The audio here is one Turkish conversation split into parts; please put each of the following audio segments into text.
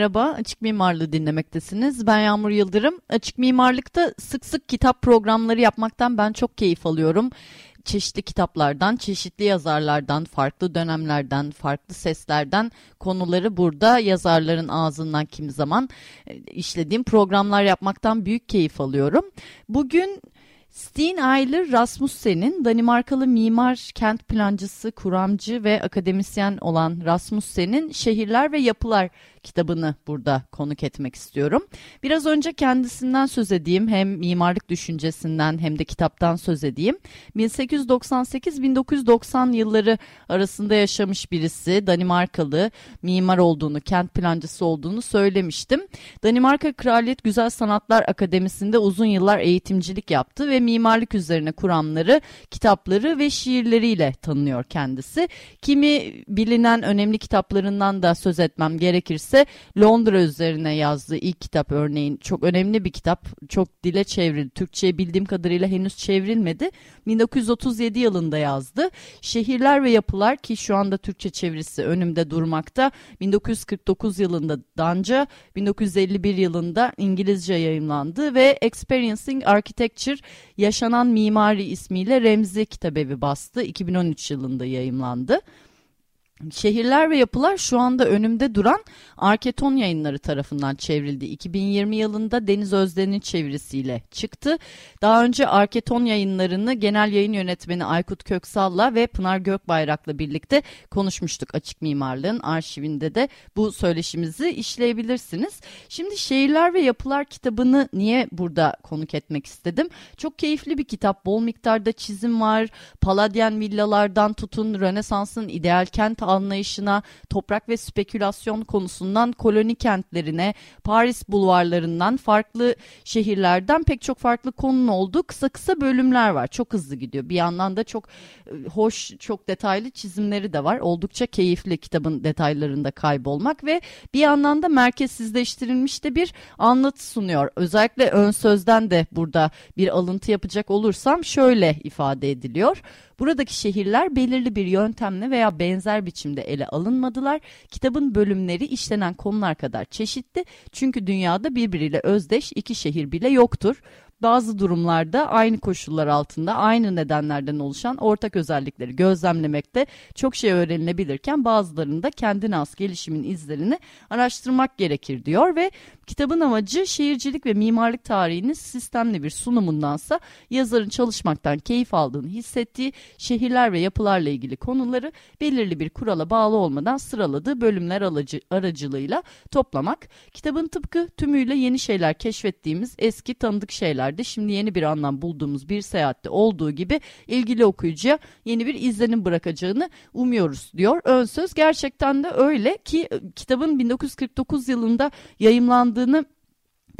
Merhaba, Açık Mimarlığı dinlemektesiniz. Ben Yağmur Yıldırım. Açık Mimarlık'ta sık sık kitap programları yapmaktan ben çok keyif alıyorum. Çeşitli kitaplardan, çeşitli yazarlardan, farklı dönemlerden, farklı seslerden konuları burada yazarların ağzından kimi zaman e, işlediğim programlar yapmaktan büyük keyif alıyorum. Bugün Steen Eiler Rasmussen'in Danimarkalı mimar, kent plancısı, kuramcı ve akademisyen olan Rasmussen'in Şehirler ve Yapılar kitabını burada konuk etmek istiyorum. Biraz önce kendisinden söz edeyim. Hem mimarlık düşüncesinden hem de kitaptan söz edeyim. 1898-1990 yılları arasında yaşamış birisi. Danimarkalı mimar olduğunu, kent plancısı olduğunu söylemiştim. Danimarka Kraliyet Güzel Sanatlar Akademisi'nde uzun yıllar eğitimcilik yaptı ve mimarlık üzerine kuramları, kitapları ve şiirleriyle tanınıyor kendisi. Kimi bilinen önemli kitaplarından da söz etmem gerekirse ise Londra üzerine yazdığı ilk kitap örneğin çok önemli bir kitap. Çok dile çevrildi. Türkçe'ye bildiğim kadarıyla henüz çevrilmedi. 1937 yılında yazdı. Şehirler ve Yapılar ki şu anda Türkçe çevirisi önümde durmakta. 1949 yılında Danca, 1951 yılında İngilizce yayımlandı ve Experiencing Architecture Yaşanan Mimari ismiyle Remzi Kitabevi bastı. 2013 yılında yayımlandı. Şehirler ve Yapılar şu anda önümde duran Arketon yayınları tarafından çevrildi. 2020 yılında Deniz Özden'in çevirisiyle çıktı. Daha önce Arketon yayınlarını genel yayın yönetmeni Aykut Köksal'la ve Pınar Gökbayrak'la birlikte konuşmuştuk. Açık Mimarlığın arşivinde de bu söyleşimizi işleyebilirsiniz. Şimdi Şehirler ve Yapılar kitabını niye burada konuk etmek istedim? Çok keyifli bir kitap. Bol miktarda çizim var. Paladyen villalardan tutun Rönesans'ın ideal kent anlayışına, toprak ve spekülasyon konusundan koloni kentlerine, Paris bulvarlarından, farklı şehirlerden pek çok farklı konunun olduğu kısa kısa bölümler var. Çok hızlı gidiyor. Bir yandan da çok e, hoş, çok detaylı çizimleri de var. Oldukça keyifli kitabın detaylarında kaybolmak ve bir yandan da merkezsizleştirilmiş de bir anlatı sunuyor. Özellikle ön sözden de burada bir alıntı yapacak olursam şöyle ifade ediliyor. Buradaki şehirler belirli bir yöntemle veya benzer biçimde ele alınmadılar. Kitabın bölümleri işlenen konular kadar çeşitli çünkü dünyada birbiriyle özdeş iki şehir bile yoktur bazı durumlarda aynı koşullar altında aynı nedenlerden oluşan ortak özellikleri gözlemlemekte çok şey öğrenilebilirken bazılarında kendine az gelişimin izlerini araştırmak gerekir diyor ve kitabın amacı şehircilik ve mimarlık tarihinin sistemli bir sunumundansa yazarın çalışmaktan keyif aldığını hissettiği şehirler ve yapılarla ilgili konuları belirli bir kurala bağlı olmadan sıraladığı bölümler aracı, aracılığıyla toplamak. Kitabın tıpkı tümüyle yeni şeyler keşfettiğimiz eski tanıdık şeyler yerlerde şimdi yeni bir anlam bulduğumuz bir seyahatte olduğu gibi ilgili okuyucuya yeni bir izlenim bırakacağını umuyoruz diyor. Ön söz gerçekten de öyle ki kitabın 1949 yılında yayımlandığını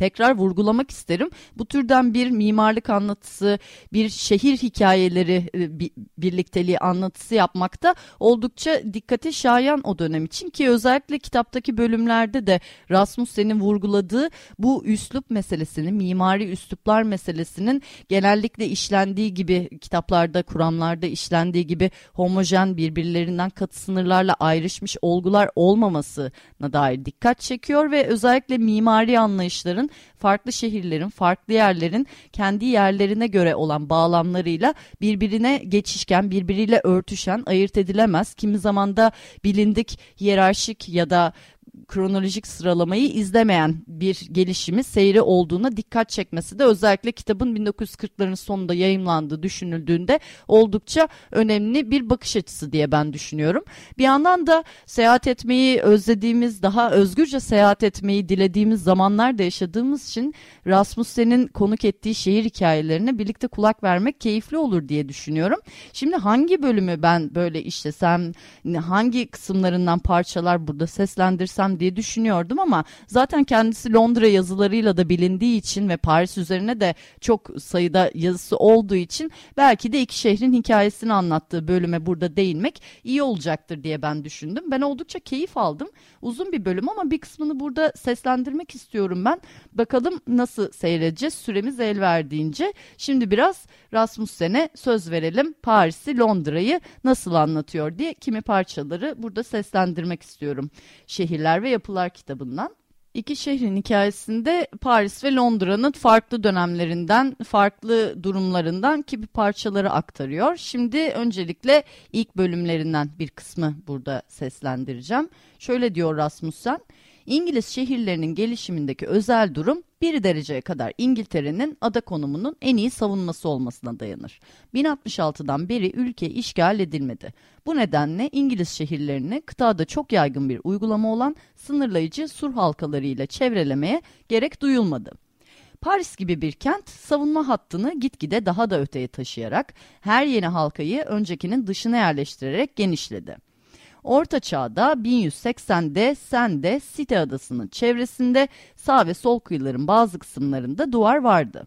tekrar vurgulamak isterim. Bu türden bir mimarlık anlatısı, bir şehir hikayeleri e, birlikteliği anlatısı yapmakta oldukça dikkate şayan o dönem için ki özellikle kitaptaki bölümlerde de Rasmussen'in vurguladığı bu üslup meselesini, mimari üsluplar meselesinin genellikle işlendiği gibi kitaplarda, kuramlarda işlendiği gibi homojen birbirlerinden katı sınırlarla ayrışmış olgular olmamasına dair dikkat çekiyor ve özellikle mimari anlayışların farklı şehirlerin, farklı yerlerin kendi yerlerine göre olan bağlamlarıyla birbirine geçişken, birbiriyle örtüşen, ayırt edilemez, kimi zamanda bilindik hiyerarşik ya da kronolojik sıralamayı izlemeyen bir gelişimi, seyri olduğuna dikkat çekmesi de özellikle kitabın 1940'ların sonunda yayımlandığı düşünüldüğünde oldukça önemli bir bakış açısı diye ben düşünüyorum. Bir yandan da seyahat etmeyi özlediğimiz, daha özgürce seyahat etmeyi dilediğimiz zamanlarda yaşadığımız için Rasmussen'in konuk ettiği şehir hikayelerine birlikte kulak vermek keyifli olur diye düşünüyorum. Şimdi hangi bölümü ben böyle işlesem, hangi kısımlarından parçalar burada seslendirsem diye düşünüyordum ama zaten kendisi Londra yazılarıyla da bilindiği için ve Paris üzerine de çok sayıda yazısı olduğu için belki de iki şehrin hikayesini anlattığı bölüme burada değinmek iyi olacaktır diye ben düşündüm. Ben oldukça keyif aldım. Uzun bir bölüm ama bir kısmını burada seslendirmek istiyorum ben. Bakalım nasıl seyredeceğiz süremiz el verdiğince. Şimdi biraz Rasmussen'e söz verelim. Paris'i, Londra'yı nasıl anlatıyor diye kimi parçaları burada seslendirmek istiyorum. Şehirler ve Yapılar kitabından. İki şehrin hikayesinde Paris ve Londra'nın farklı dönemlerinden, farklı durumlarından gibi parçaları aktarıyor. Şimdi öncelikle ilk bölümlerinden bir kısmı burada seslendireceğim. Şöyle diyor Rasmussen, İngiliz şehirlerinin gelişimindeki özel durum bir dereceye kadar İngiltere'nin ada konumunun en iyi savunması olmasına dayanır. 1066'dan beri ülke işgal edilmedi. Bu nedenle İngiliz şehirlerini kıtada çok yaygın bir uygulama olan sınırlayıcı sur halkalarıyla çevrelemeye gerek duyulmadı. Paris gibi bir kent savunma hattını gitgide daha da öteye taşıyarak her yeni halkayı öncekinin dışına yerleştirerek genişledi. Orta Çağ'da 1180'de Sende Site Adası'nın çevresinde sağ ve sol kıyıların bazı kısımlarında duvar vardı.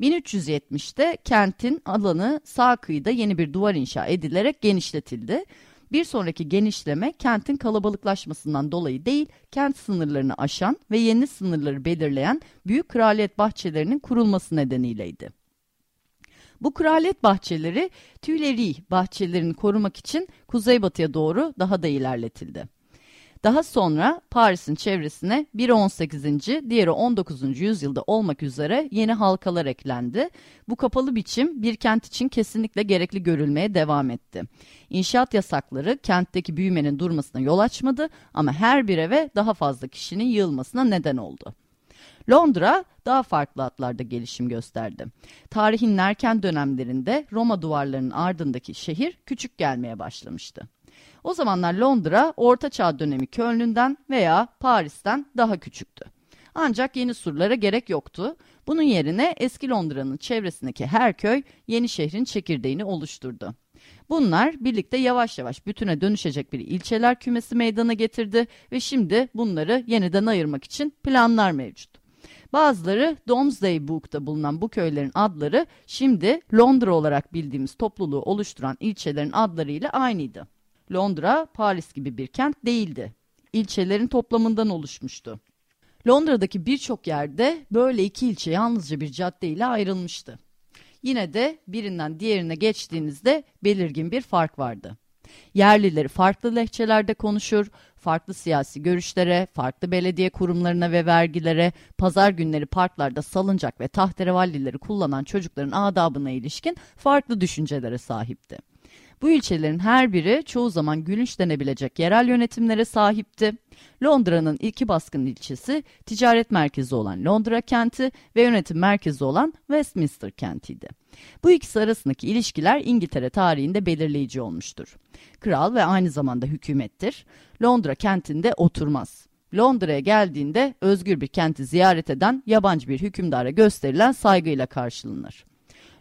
1370'te kentin alanı sağ kıyıda yeni bir duvar inşa edilerek genişletildi. Bir sonraki genişleme kentin kalabalıklaşmasından dolayı değil, kent sınırlarını aşan ve yeni sınırları belirleyen büyük kraliyet bahçelerinin kurulması nedeniyleydi. Bu kraliyet bahçeleri Tuileries bahçelerini korumak için kuzeybatıya doğru daha da ilerletildi. Daha sonra Paris'in çevresine biri 18. diğeri 19. yüzyılda olmak üzere yeni halkalar eklendi. Bu kapalı biçim bir kent için kesinlikle gerekli görülmeye devam etti. İnşaat yasakları kentteki büyümenin durmasına yol açmadı ama her bir eve daha fazla kişinin yığılmasına neden oldu. Londra daha farklı hatlarda gelişim gösterdi. Tarihin erken dönemlerinde Roma duvarlarının ardındaki şehir küçük gelmeye başlamıştı. O zamanlar Londra Orta Çağ dönemi Köln'ünden veya Paris'ten daha küçüktü. Ancak yeni surlara gerek yoktu. Bunun yerine eski Londra'nın çevresindeki her köy yeni şehrin çekirdeğini oluşturdu. Bunlar birlikte yavaş yavaş bütüne dönüşecek bir ilçeler kümesi meydana getirdi ve şimdi bunları yeniden ayırmak için planlar mevcut. Bazıları Domesday Book'ta bulunan bu köylerin adları şimdi Londra olarak bildiğimiz topluluğu oluşturan ilçelerin adlarıyla aynıydı. Londra, Paris gibi bir kent değildi. İlçelerin toplamından oluşmuştu. Londra'daki birçok yerde böyle iki ilçe yalnızca bir cadde ile ayrılmıştı. Yine de birinden diğerine geçtiğinizde belirgin bir fark vardı. Yerlileri farklı lehçelerde konuşur, farklı siyasi görüşlere, farklı belediye kurumlarına ve vergilere, pazar günleri parklarda salıncak ve tahterevallileri kullanan çocukların adabına ilişkin farklı düşüncelere sahipti. Bu ilçelerin her biri çoğu zaman gülünç denebilecek yerel yönetimlere sahipti. Londra'nın iki baskın ilçesi ticaret merkezi olan Londra kenti ve yönetim merkezi olan Westminster kentiydi. Bu ikisi arasındaki ilişkiler İngiltere tarihinde belirleyici olmuştur. Kral ve aynı zamanda hükümettir. Londra kentinde oturmaz. Londra'ya geldiğinde özgür bir kenti ziyaret eden yabancı bir hükümdara gösterilen saygıyla karşılanır.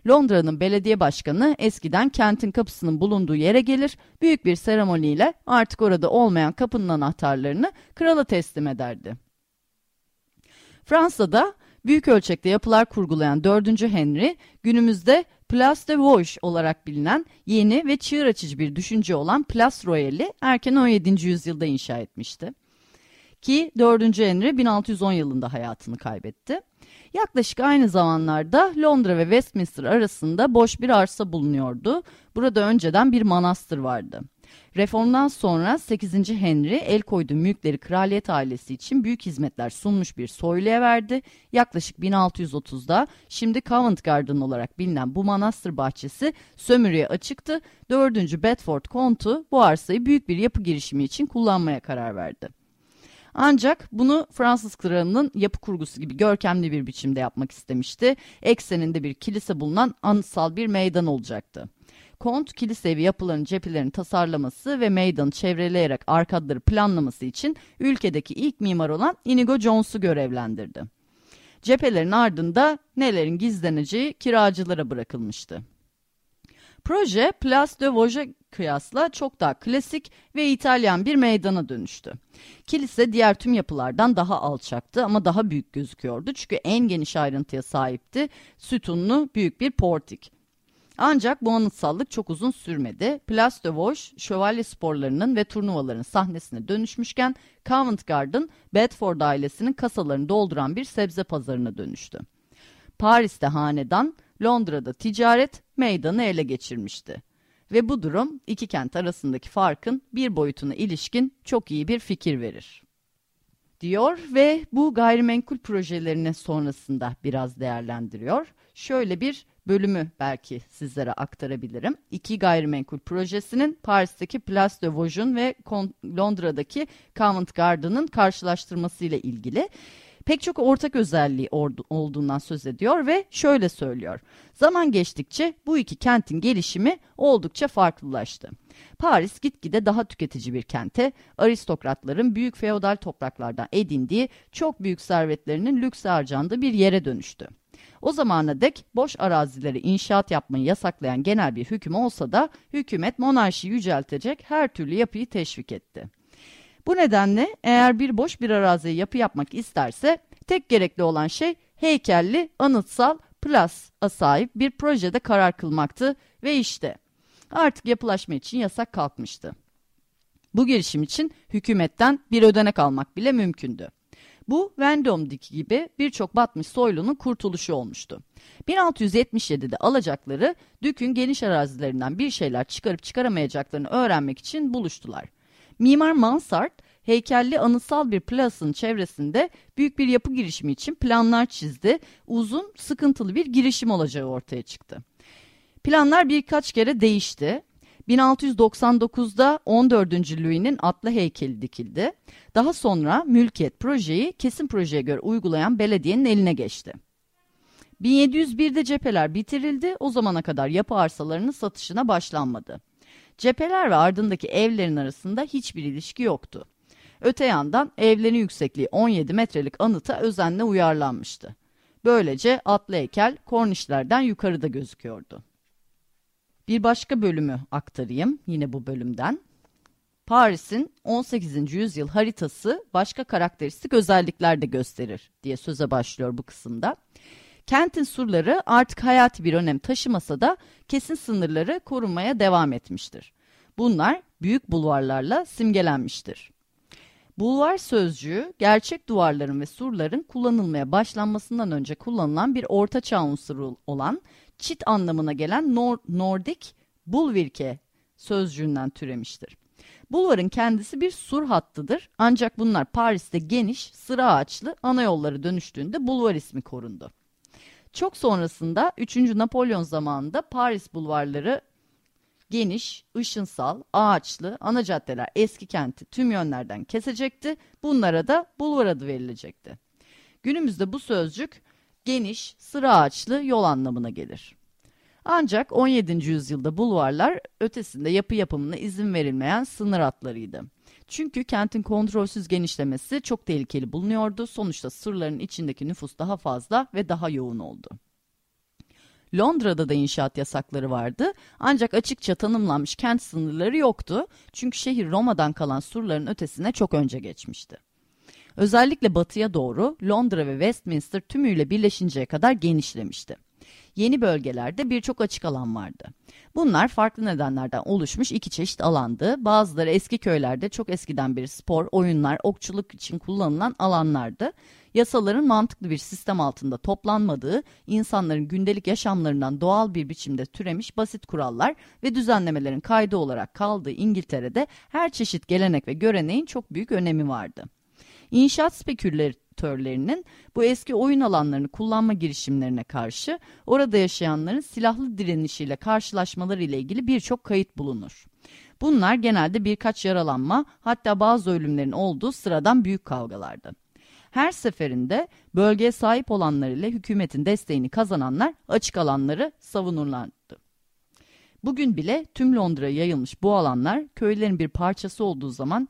Londra'nın belediye başkanı eskiden kentin kapısının bulunduğu yere gelir, büyük bir seremoniyle artık orada olmayan kapının anahtarlarını krala teslim ederdi. Fransa'da büyük ölçekte yapılar kurgulayan 4. Henry günümüzde Place de Vosges olarak bilinen yeni ve çığır açıcı bir düşünce olan Place Royale'i erken 17. yüzyılda inşa etmişti. Ki 4. Henry 1610 yılında hayatını kaybetti. Yaklaşık aynı zamanlarda Londra ve Westminster arasında boş bir arsa bulunuyordu. Burada önceden bir manastır vardı. Reformdan sonra 8. Henry el koyduğu mülkleri kraliyet ailesi için büyük hizmetler sunmuş bir soyluya verdi. Yaklaşık 1630'da şimdi Covent Garden olarak bilinen bu manastır bahçesi sömürüye açıktı. 4. Bedford kontu bu arsayı büyük bir yapı girişimi için kullanmaya karar verdi. Ancak bunu Fransız kralının yapı kurgusu gibi görkemli bir biçimde yapmak istemişti. Ekseninde bir kilise bulunan anıtsal bir meydan olacaktı. Kont kilise evi yapılarının cephelerini tasarlaması ve meydanı çevreleyerek arkadları planlaması için ülkedeki ilk mimar olan Inigo Jones'u görevlendirdi. Cephelerin ardında nelerin gizleneceği kiracılara bırakılmıştı. Proje Place de Vosges kıyasla çok daha klasik ve İtalyan bir meydana dönüştü. Kilise diğer tüm yapılardan daha alçaktı ama daha büyük gözüküyordu çünkü en geniş ayrıntıya sahipti. Sütunlu büyük bir portik. Ancak bu anıtsallık çok uzun sürmedi. Place de Vosges, şövalye sporlarının ve turnuvaların sahnesine dönüşmüşken Covent Garden, Bedford ailesinin kasalarını dolduran bir sebze pazarına dönüştü. Paris'te hanedan, Londra'da ticaret meydanı ele geçirmişti. Ve bu durum iki kent arasındaki farkın bir boyutuna ilişkin çok iyi bir fikir verir. Diyor ve bu gayrimenkul projelerini sonrasında biraz değerlendiriyor. Şöyle bir bölümü belki sizlere aktarabilirim. İki gayrimenkul projesinin Paris'teki Place de Vosges'un ve Londra'daki Covent Garden'ın karşılaştırmasıyla ilgili pek çok ortak özelliği olduğundan söz ediyor ve şöyle söylüyor. Zaman geçtikçe bu iki kentin gelişimi oldukça farklılaştı. Paris gitgide daha tüketici bir kente, aristokratların büyük feodal topraklardan edindiği çok büyük servetlerinin lüks harcandığı bir yere dönüştü. O zamana dek boş arazileri inşaat yapmayı yasaklayan genel bir hüküm olsa da hükümet monarşi yüceltecek her türlü yapıyı teşvik etti. Bu nedenle eğer bir boş bir araziye yapı yapmak isterse tek gerekli olan şey heykelli, anıtsal, plas'a sahip bir projede karar kılmaktı ve işte artık yapılaşma için yasak kalkmıştı. Bu girişim için hükümetten bir ödenek almak bile mümkündü. Bu Vendôme'deki gibi birçok batmış soylunun kurtuluşu olmuştu. 1677'de alacakları Dük'ün geniş arazilerinden bir şeyler çıkarıp çıkaramayacaklarını öğrenmek için buluştular. Mimar Mansart, heykelli anıtsal bir plasın çevresinde büyük bir yapı girişimi için planlar çizdi. Uzun, sıkıntılı bir girişim olacağı ortaya çıktı. Planlar birkaç kere değişti. 1699'da 14. Louis'nin atlı heykeli dikildi. Daha sonra mülkiyet projeyi kesin projeye göre uygulayan belediyenin eline geçti. 1701'de cepheler bitirildi. O zamana kadar yapı arsalarının satışına başlanmadı. Cepheler ve ardındaki evlerin arasında hiçbir ilişki yoktu. Öte yandan evlerin yüksekliği 17 metrelik anıta özenle uyarlanmıştı. Böylece atlı heykel kornişlerden yukarıda gözüküyordu. Bir başka bölümü aktarayım yine bu bölümden. Paris'in 18. yüzyıl haritası başka karakteristik özellikler de gösterir diye söze başlıyor bu kısımda. Kentin surları artık hayati bir önem taşımasa da kesin sınırları korunmaya devam etmiştir. Bunlar büyük bulvarlarla simgelenmiştir. Bulvar sözcüğü gerçek duvarların ve surların kullanılmaya başlanmasından önce kullanılan bir orta çağ unsuru olan çit anlamına gelen Nor Nordik bulvirke sözcüğünden türemiştir. Bulvarın kendisi bir sur hattıdır ancak bunlar Paris'te geniş, sıra ağaçlı ana yolları dönüştüğünde bulvar ismi korundu. Çok sonrasında 3. Napolyon zamanında Paris bulvarları geniş, ışınsal, ağaçlı ana caddeler eski kenti tüm yönlerden kesecekti. Bunlara da bulvar adı verilecekti. Günümüzde bu sözcük geniş, sıra ağaçlı yol anlamına gelir. Ancak 17. yüzyılda bulvarlar ötesinde yapı yapımına izin verilmeyen sınır hatlarıydı. Çünkü kentin kontrolsüz genişlemesi çok tehlikeli bulunuyordu. Sonuçta sırların içindeki nüfus daha fazla ve daha yoğun oldu. Londra'da da inşaat yasakları vardı ancak açıkça tanımlanmış kent sınırları yoktu. Çünkü şehir Roma'dan kalan surların ötesine çok önce geçmişti. Özellikle batıya doğru Londra ve Westminster tümüyle birleşinceye kadar genişlemişti. Yeni bölgelerde birçok açık alan vardı. Bunlar farklı nedenlerden oluşmuş iki çeşit alandı. Bazıları eski köylerde çok eskiden bir spor, oyunlar, okçuluk için kullanılan alanlardı. Yasaların mantıklı bir sistem altında toplanmadığı, insanların gündelik yaşamlarından doğal bir biçimde türemiş basit kurallar ve düzenlemelerin kaydı olarak kaldığı İngiltere'de her çeşit gelenek ve göreneğin çok büyük önemi vardı. İnşaat spekülatörlerinin bu eski oyun alanlarını kullanma girişimlerine karşı orada yaşayanların silahlı direnişiyle karşılaşmaları ile ilgili birçok kayıt bulunur. Bunlar genelde birkaç yaralanma hatta bazı ölümlerin olduğu sıradan büyük kavgalardı. Her seferinde bölgeye sahip olanlar ile hükümetin desteğini kazananlar açık alanları savunurlardı. Bugün bile tüm Londra'ya yayılmış bu alanlar köylerin bir parçası olduğu zaman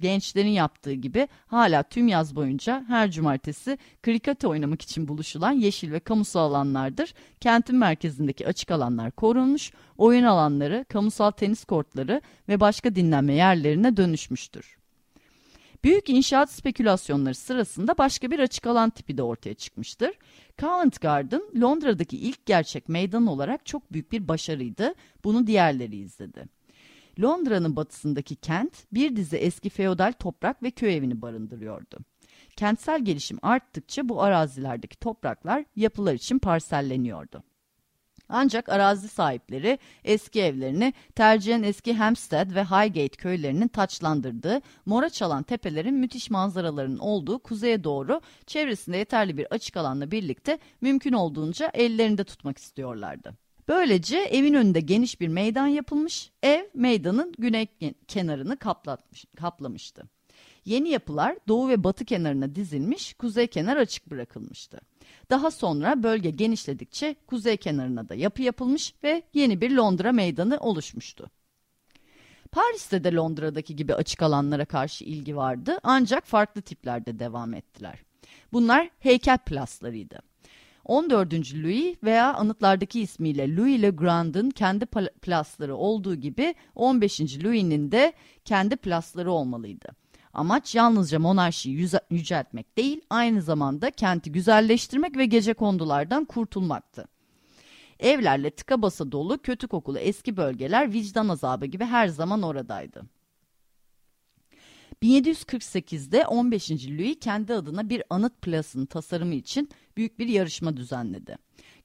gençlerin yaptığı gibi hala tüm yaz boyunca her cumartesi kriket oynamak için buluşulan yeşil ve kamusal alanlardır. Kentin merkezindeki açık alanlar korunmuş, oyun alanları, kamusal tenis kortları ve başka dinlenme yerlerine dönüşmüştür. Büyük inşaat spekülasyonları sırasında başka bir açık alan tipi de ortaya çıkmıştır. Covent Garden, Londra'daki ilk gerçek meydan olarak çok büyük bir başarıydı. Bunu diğerleri izledi. Londra'nın batısındaki kent bir dizi eski feodal toprak ve köy evini barındırıyordu. Kentsel gelişim arttıkça bu arazilerdeki topraklar yapılar için parselleniyordu. Ancak arazi sahipleri eski evlerini tercihen eski Hampstead ve Highgate köylerinin taçlandırdığı, mora çalan tepelerin müthiş manzaralarının olduğu kuzeye doğru çevresinde yeterli bir açık alanla birlikte mümkün olduğunca ellerinde tutmak istiyorlardı. Böylece evin önünde geniş bir meydan yapılmış, ev meydanın güney kenarını kaplatmış, kaplamıştı. Yeni yapılar doğu ve batı kenarına dizilmiş, kuzey kenar açık bırakılmıştı. Daha sonra bölge genişledikçe kuzey kenarına da yapı yapılmış ve yeni bir Londra meydanı oluşmuştu. Paris'te de Londra'daki gibi açık alanlara karşı ilgi vardı ancak farklı tiplerde devam ettiler. Bunlar heykel plaslarıydı. 14. Louis veya anıtlardaki ismiyle Louis le Grand'ın kendi plasları olduğu gibi 15. Louis'nin de kendi plasları olmalıydı. Amaç yalnızca monarşiyi yüceltmek değil, aynı zamanda kenti güzelleştirmek ve gece kondulardan kurtulmaktı. Evlerle tıka basa dolu kötü kokulu eski bölgeler vicdan azabı gibi her zaman oradaydı. 1748'de 15. Louis kendi adına bir anıt plasının tasarımı için büyük bir yarışma düzenledi.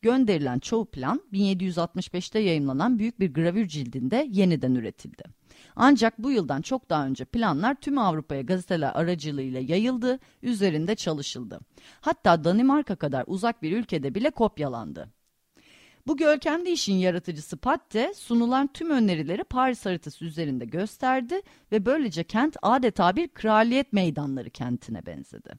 Gönderilen çoğu plan 1765'te yayımlanan büyük bir gravür cildinde yeniden üretildi. Ancak bu yıldan çok daha önce planlar tüm Avrupa'ya gazeteler aracılığıyla yayıldı, üzerinde çalışıldı. Hatta Danimarka kadar uzak bir ülkede bile kopyalandı. Bu görkemli işin yaratıcısı Patte sunulan tüm önerileri Paris haritası üzerinde gösterdi ve böylece kent adeta bir kraliyet meydanları kentine benzedi.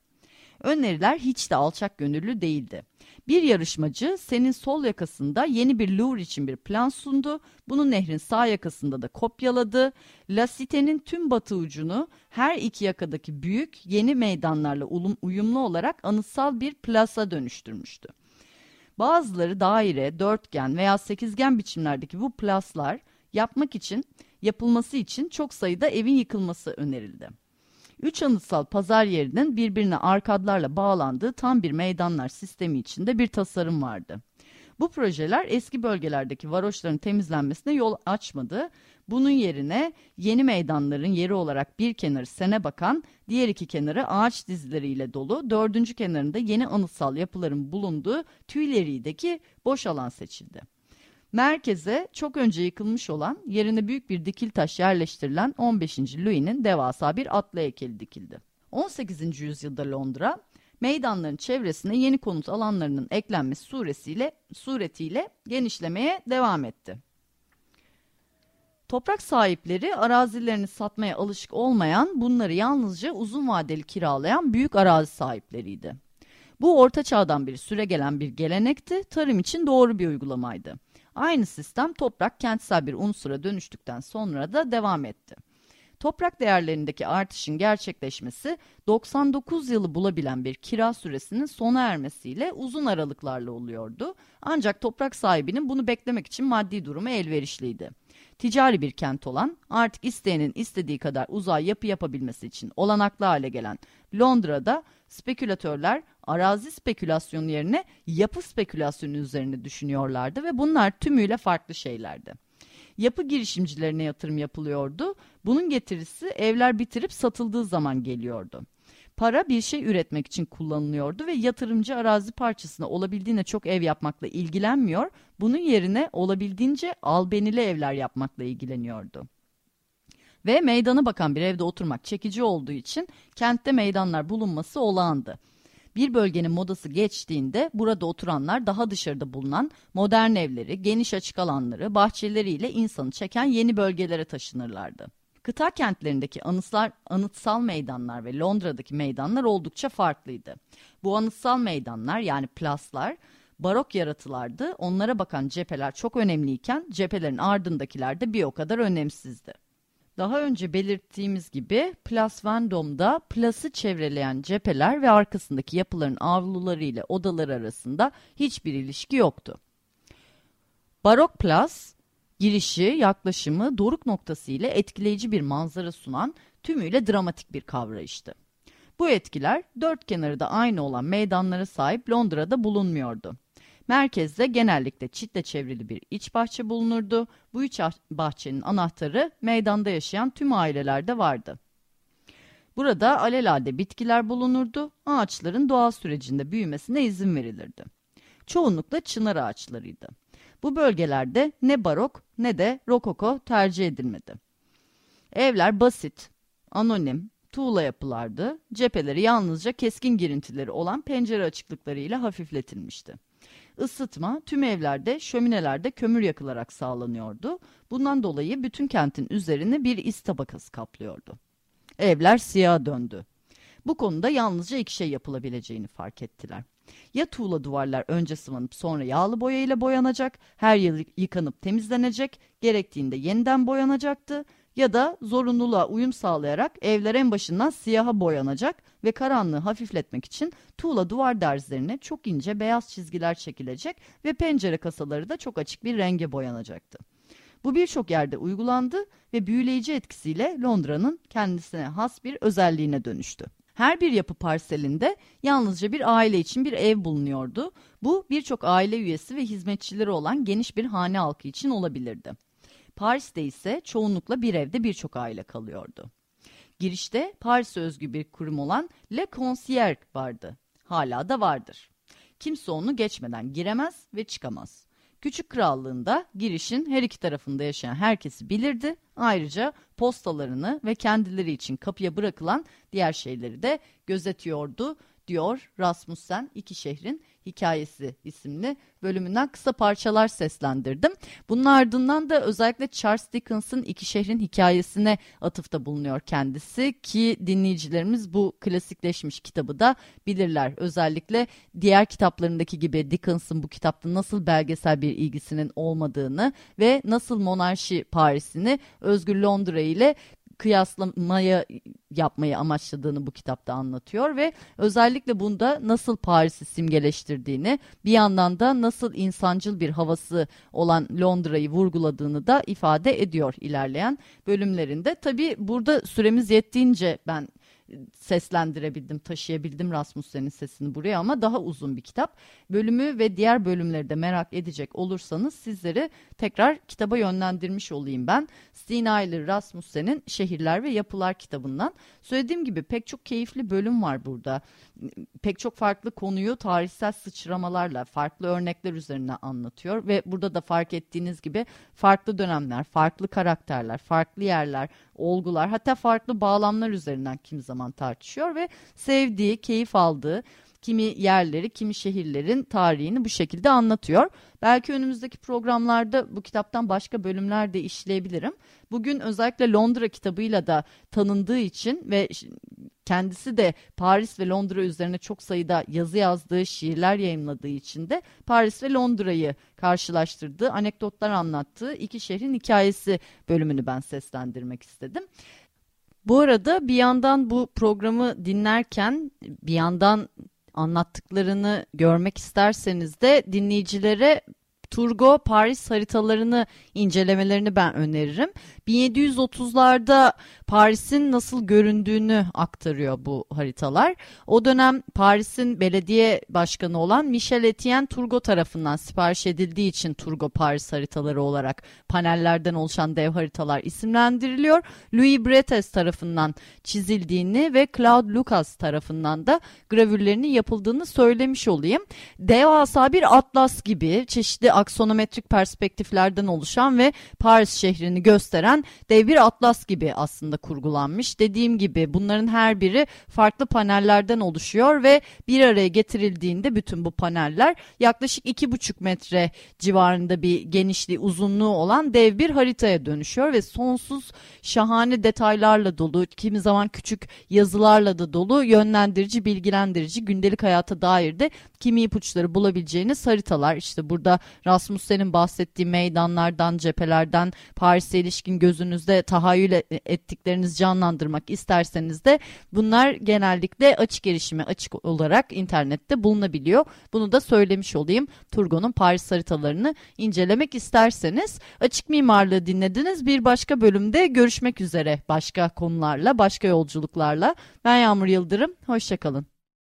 Öneriler hiç de alçak gönüllü değildi. Bir yarışmacı senin sol yakasında yeni bir Louvre için bir plan sundu. Bunu nehrin sağ yakasında da kopyaladı. La Cité'nin tüm batı ucunu her iki yakadaki büyük yeni meydanlarla uyumlu olarak anıtsal bir plasa dönüştürmüştü. Bazıları daire, dörtgen veya sekizgen biçimlerdeki bu plaslar yapmak için, yapılması için çok sayıda evin yıkılması önerildi. Üç anıtsal pazar yerinin birbirine arkadlarla bağlandığı tam bir meydanlar sistemi içinde bir tasarım vardı. Bu projeler eski bölgelerdeki varoşların temizlenmesine yol açmadı. Bunun yerine yeni meydanların yeri olarak bir kenarı sene bakan, diğer iki kenarı ağaç dizileriyle dolu, dördüncü kenarında yeni anıtsal yapıların bulunduğu Tuileries boş alan seçildi. Merkeze çok önce yıkılmış olan yerine büyük bir dikil taş yerleştirilen 15. Louis'nin devasa bir atlı heykeli dikildi. 18. yüzyılda Londra, meydanların çevresine yeni konut alanlarının eklenmesi suretiyle, suretiyle genişlemeye devam etti. Toprak sahipleri arazilerini satmaya alışık olmayan, bunları yalnızca uzun vadeli kiralayan büyük arazi sahipleriydi. Bu orta çağdan bir süre gelen bir gelenekti, tarım için doğru bir uygulamaydı. Aynı sistem toprak kentsel bir unsura dönüştükten sonra da devam etti. Toprak değerlerindeki artışın gerçekleşmesi 99 yılı bulabilen bir kira süresinin sona ermesiyle uzun aralıklarla oluyordu. Ancak toprak sahibinin bunu beklemek için maddi durumu elverişliydi. Ticari bir kent olan, artık isteyenin istediği kadar uzay yapı yapabilmesi için olanaklı hale gelen Londra'da spekülatörler arazi spekülasyonu yerine yapı spekülasyonu üzerine düşünüyorlardı ve bunlar tümüyle farklı şeylerdi. Yapı girişimcilerine yatırım yapılıyordu. Bunun getirisi evler bitirip satıldığı zaman geliyordu. Para bir şey üretmek için kullanılıyordu ve yatırımcı arazi parçasına olabildiğine çok ev yapmakla ilgilenmiyor, bunun yerine olabildiğince albenili evler yapmakla ilgileniyordu. Ve meydana bakan bir evde oturmak çekici olduğu için kentte meydanlar bulunması olağandı. Bir bölgenin modası geçtiğinde burada oturanlar daha dışarıda bulunan modern evleri, geniş açık alanları, bahçeleriyle insanı çeken yeni bölgelere taşınırlardı. Kıta kentlerindeki anıtlar, anıtsal meydanlar ve Londra'daki meydanlar oldukça farklıydı. Bu anıtsal meydanlar yani plaslar barok yaratılardı. Onlara bakan cepheler çok önemliyken cephelerin ardındakiler de bir o kadar önemsizdi. Daha önce belirttiğimiz gibi Plas Vendôme'da Plas'ı çevreleyen cepheler ve arkasındaki yapıların avluları ile odalar arasında hiçbir ilişki yoktu. Barok Plas, girişi, yaklaşımı, doruk noktası ile etkileyici bir manzara sunan tümüyle dramatik bir kavrayıştı. Bu etkiler dört kenarı da aynı olan meydanlara sahip Londra'da bulunmuyordu. Merkezde genellikle çitle çevrili bir iç bahçe bulunurdu. Bu iç bahçenin anahtarı meydanda yaşayan tüm ailelerde vardı. Burada alelade bitkiler bulunurdu, ağaçların doğal sürecinde büyümesine izin verilirdi. Çoğunlukla çınar ağaçlarıydı. Bu bölgelerde ne barok ne de rokoko tercih edilmedi. Evler basit, anonim, tuğla yapılardı, cepheleri yalnızca keskin girintileri olan pencere açıklıklarıyla hafifletilmişti. Isıtma tüm evlerde şöminelerde kömür yakılarak sağlanıyordu. Bundan dolayı bütün kentin üzerini bir is tabakası kaplıyordu. Evler siyah döndü. Bu konuda yalnızca iki şey yapılabileceğini fark ettiler. Ya tuğla duvarlar önce sıvanıp sonra yağlı boyayla boyanacak, her yıl yıkanıp temizlenecek, gerektiğinde yeniden boyanacaktı ya da zorunluluğa uyum sağlayarak evler en başından siyaha boyanacak ve karanlığı hafifletmek için tuğla duvar derzlerine çok ince beyaz çizgiler çekilecek ve pencere kasaları da çok açık bir renge boyanacaktı. Bu birçok yerde uygulandı ve büyüleyici etkisiyle Londra'nın kendisine has bir özelliğine dönüştü. Her bir yapı parselinde yalnızca bir aile için bir ev bulunuyordu. Bu birçok aile üyesi ve hizmetçileri olan geniş bir hane halkı için olabilirdi. Paris'te ise çoğunlukla bir evde birçok aile kalıyordu. Girişte Paris'e özgü bir kurum olan Le Concierge vardı. Hala da vardır. Kimse onu geçmeden giremez ve çıkamaz. Küçük krallığında girişin her iki tarafında yaşayan herkesi bilirdi. Ayrıca postalarını ve kendileri için kapıya bırakılan diğer şeyleri de gözetiyordu diyor Rasmussen iki şehrin Hikayesi isimli bölümünden kısa parçalar seslendirdim. Bunun ardından da özellikle Charles Dickens'ın İki Şehrin Hikayesine atıfta bulunuyor kendisi ki dinleyicilerimiz bu klasikleşmiş kitabı da bilirler. Özellikle diğer kitaplarındaki gibi Dickens'ın bu kitapta nasıl belgesel bir ilgisinin olmadığını ve nasıl monarşi Paris'ini Özgür Londra ile kıyaslamaya yapmayı amaçladığını bu kitapta anlatıyor ve özellikle bunda nasıl Paris'i simgeleştirdiğini bir yandan da nasıl insancıl bir havası olan Londra'yı vurguladığını da ifade ediyor ilerleyen bölümlerinde. Tabi burada süremiz yettiğince ben seslendirebildim, taşıyabildim Rasmussen'in sesini buraya ama daha uzun bir kitap. Bölümü ve diğer bölümleri de merak edecek olursanız sizleri tekrar kitaba yönlendirmiş olayım ben. Stina Rasmussen'in Şehirler ve Yapılar kitabından. Söylediğim gibi pek çok keyifli bölüm var burada. Pek çok farklı konuyu tarihsel sıçramalarla, farklı örnekler üzerine anlatıyor ve burada da fark ettiğiniz gibi farklı dönemler, farklı karakterler, farklı yerler, olgular hatta farklı bağlamlar üzerinden kim zaman tartışıyor ve sevdiği, keyif aldığı kimi yerleri, kimi şehirlerin tarihini bu şekilde anlatıyor. Belki önümüzdeki programlarda bu kitaptan başka bölümler de işleyebilirim. Bugün özellikle Londra kitabıyla da tanındığı için ve kendisi de Paris ve Londra üzerine çok sayıda yazı yazdığı, şiirler yayınladığı için de Paris ve Londra'yı karşılaştırdığı, anekdotlar anlattığı iki şehrin hikayesi bölümünü ben seslendirmek istedim. Bu arada bir yandan bu programı dinlerken bir yandan anlattıklarını görmek isterseniz de dinleyicilere Turgo Paris haritalarını incelemelerini ben öneririm. 1730'larda Paris'in nasıl göründüğünü aktarıyor bu haritalar. O dönem Paris'in belediye başkanı olan Michel Etienne Turgot tarafından sipariş edildiği için Turgo Paris haritaları olarak panellerden oluşan dev haritalar isimlendiriliyor. Louis Bretes tarafından çizildiğini ve Claude Lucas tarafından da gravürlerinin yapıldığını söylemiş olayım. Devasa bir atlas gibi çeşitli aksonometrik perspektiflerden oluşan ve Paris şehrini gösteren oluşturan dev bir atlas gibi aslında kurgulanmış. Dediğim gibi bunların her biri farklı panellerden oluşuyor ve bir araya getirildiğinde bütün bu paneller yaklaşık iki buçuk metre civarında bir genişliği uzunluğu olan dev bir haritaya dönüşüyor ve sonsuz şahane detaylarla dolu kimi zaman küçük yazılarla da dolu yönlendirici bilgilendirici gündelik hayata dair de kimi ipuçları bulabileceğiniz haritalar işte burada Rasmussen'in bahsettiği meydanlardan cephelerden Paris'e ilişkin gözünüzde tahayyül e, ettikleriniz canlandırmak isterseniz de bunlar genellikle açık erişime açık olarak internette bulunabiliyor. Bunu da söylemiş olayım. Turgo'nun Paris haritalarını incelemek isterseniz açık mimarlığı dinlediniz. Bir başka bölümde görüşmek üzere başka konularla, başka yolculuklarla. Ben Yağmur Yıldırım. Hoşçakalın.